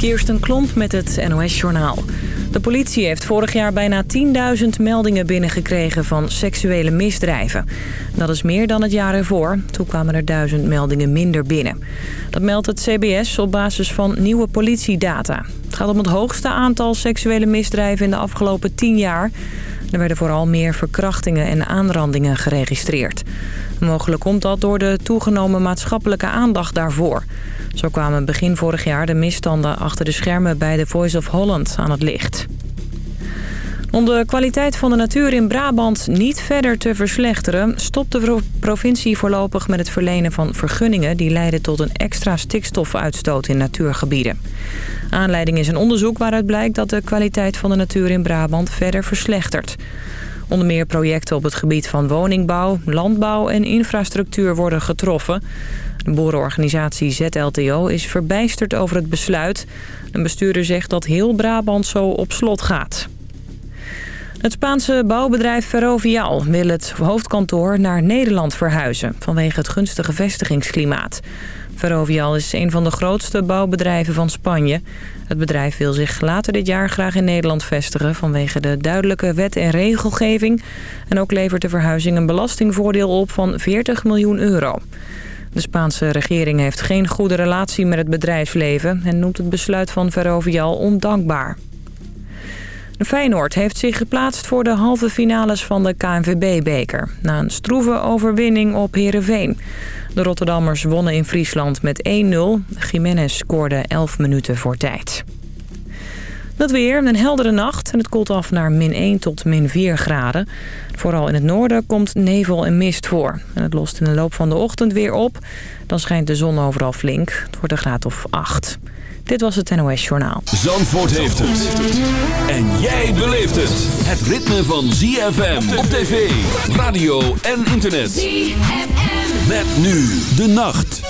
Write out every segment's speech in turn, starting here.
Kirsten Klomp met het NOS-journaal. De politie heeft vorig jaar bijna 10.000 meldingen binnengekregen van seksuele misdrijven. Dat is meer dan het jaar ervoor. Toen kwamen er duizend meldingen minder binnen. Dat meldt het CBS op basis van nieuwe politiedata. Het gaat om het hoogste aantal seksuele misdrijven in de afgelopen 10 jaar. Er werden vooral meer verkrachtingen en aanrandingen geregistreerd. Mogelijk komt dat door de toegenomen maatschappelijke aandacht daarvoor. Zo kwamen begin vorig jaar de misstanden achter de schermen bij de Voice of Holland aan het licht. Om de kwaliteit van de natuur in Brabant niet verder te verslechteren... stopt de provincie voorlopig met het verlenen van vergunningen... die leiden tot een extra stikstofuitstoot in natuurgebieden. Aanleiding is een onderzoek waaruit blijkt dat de kwaliteit van de natuur in Brabant verder verslechtert. Onder meer projecten op het gebied van woningbouw, landbouw en infrastructuur worden getroffen. De boerenorganisatie ZLTO is verbijsterd over het besluit. Een bestuurder zegt dat heel Brabant zo op slot gaat. Het Spaanse bouwbedrijf Ferrovial wil het hoofdkantoor naar Nederland verhuizen... vanwege het gunstige vestigingsklimaat. Ferrovial is een van de grootste bouwbedrijven van Spanje. Het bedrijf wil zich later dit jaar graag in Nederland vestigen... vanwege de duidelijke wet- en regelgeving. En ook levert de verhuizing een belastingvoordeel op van 40 miljoen euro. De Spaanse regering heeft geen goede relatie met het bedrijfsleven... en noemt het besluit van Ferrovial ondankbaar. Feyenoord heeft zich geplaatst voor de halve finales van de KNVB-beker... na een stroeve overwinning op Heerenveen. De Rotterdammers wonnen in Friesland met 1-0. Jiménez scoorde 11 minuten voor tijd. Dat weer, een heldere nacht en het koelt af naar min 1 tot min 4 graden. Vooral in het noorden komt nevel en mist voor. En het lost in de loop van de ochtend weer op. Dan schijnt de zon overal flink. Het wordt een graad of 8. Dit was het NOS Journaal. Zandvoort heeft het. En jij beleeft het. Het ritme van ZFM op tv, radio en internet. ZFM. Met nu de nacht.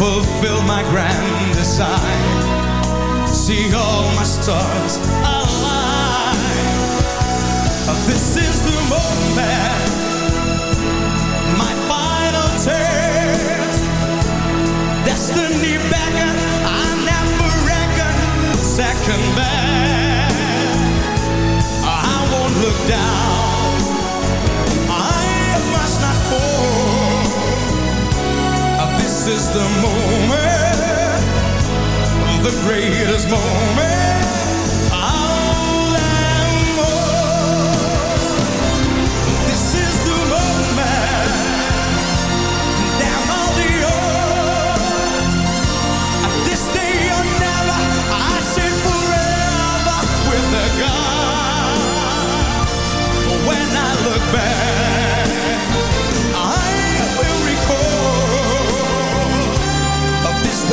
fulfill my grand design. See all my stars align. Uh, this is the moment, my final test. Destiny beckon, I never reckon second best. I won't look down, is the moment, the greatest moment. This is the moment, the earth. This day or never, I say forever with. When I look back,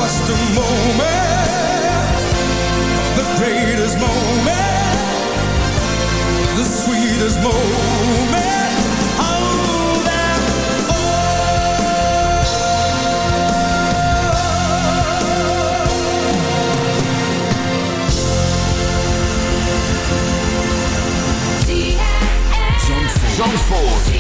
was the moment, the greatest moment, the sweetest moment all. Zandvoort.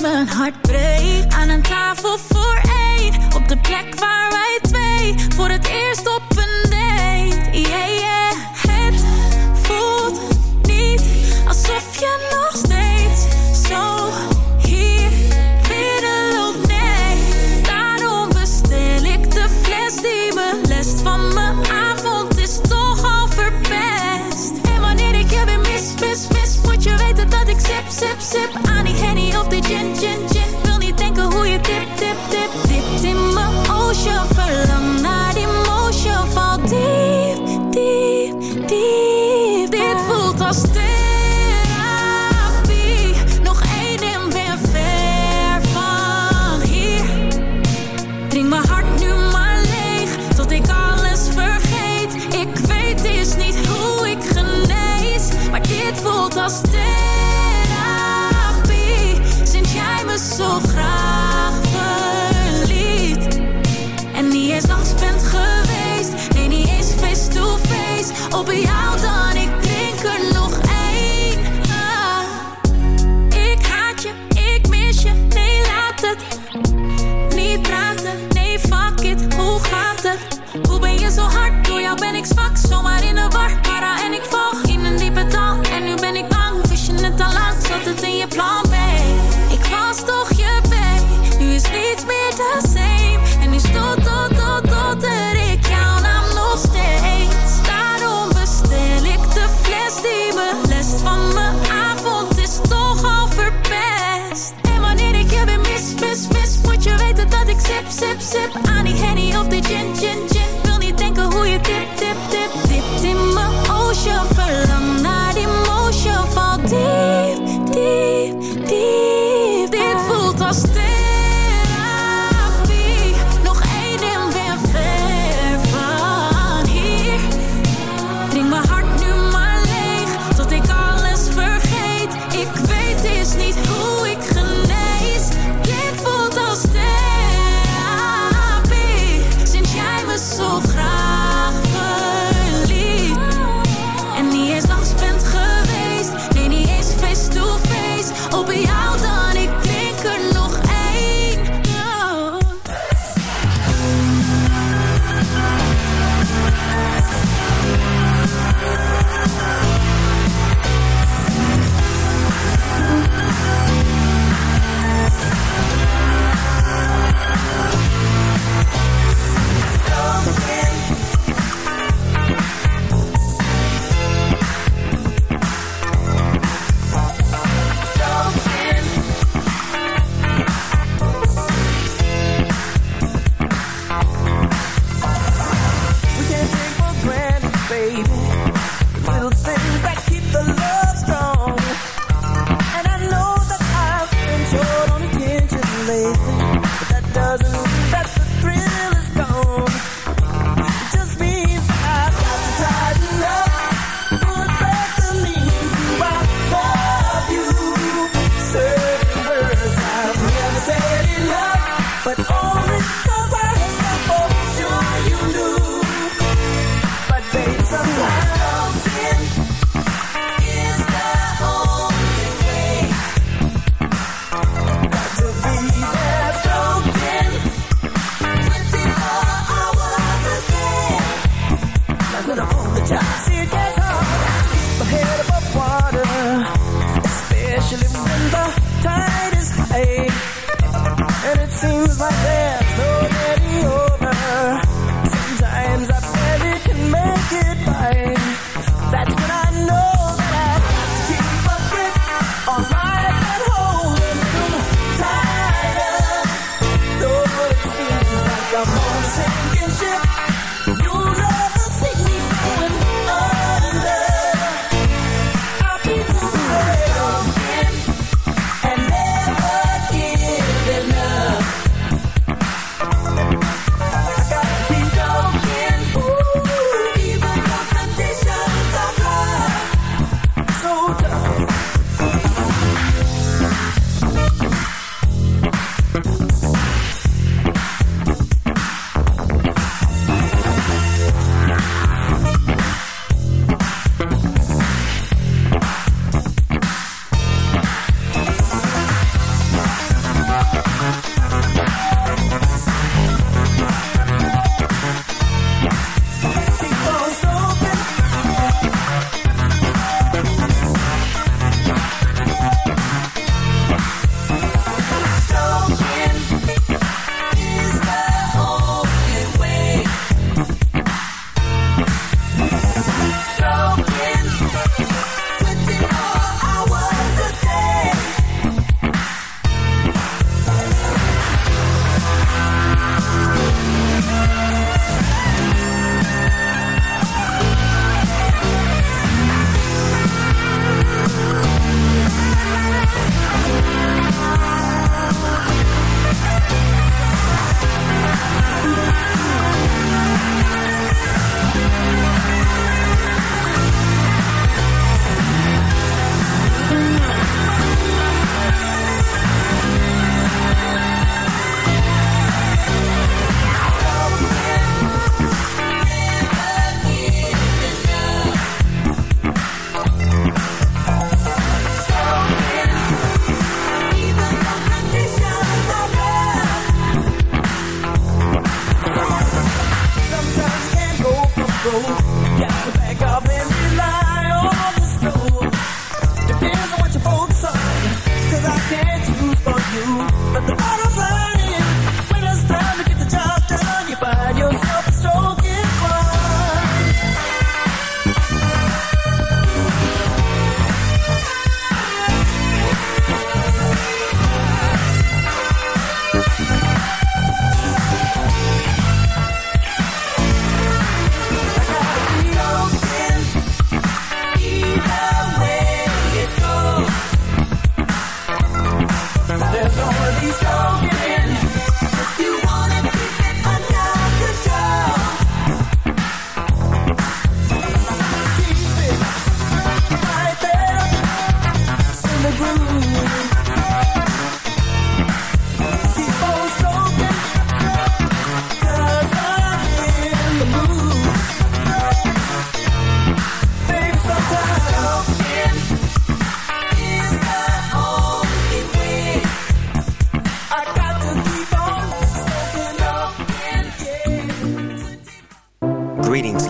mijn hart breekt. Aan een tafel voor één. Op de plek waar wij twee. Voor het eerst op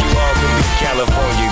you all can be California.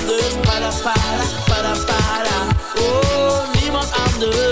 anders. Para, para, para, para. Oh, niemand anders.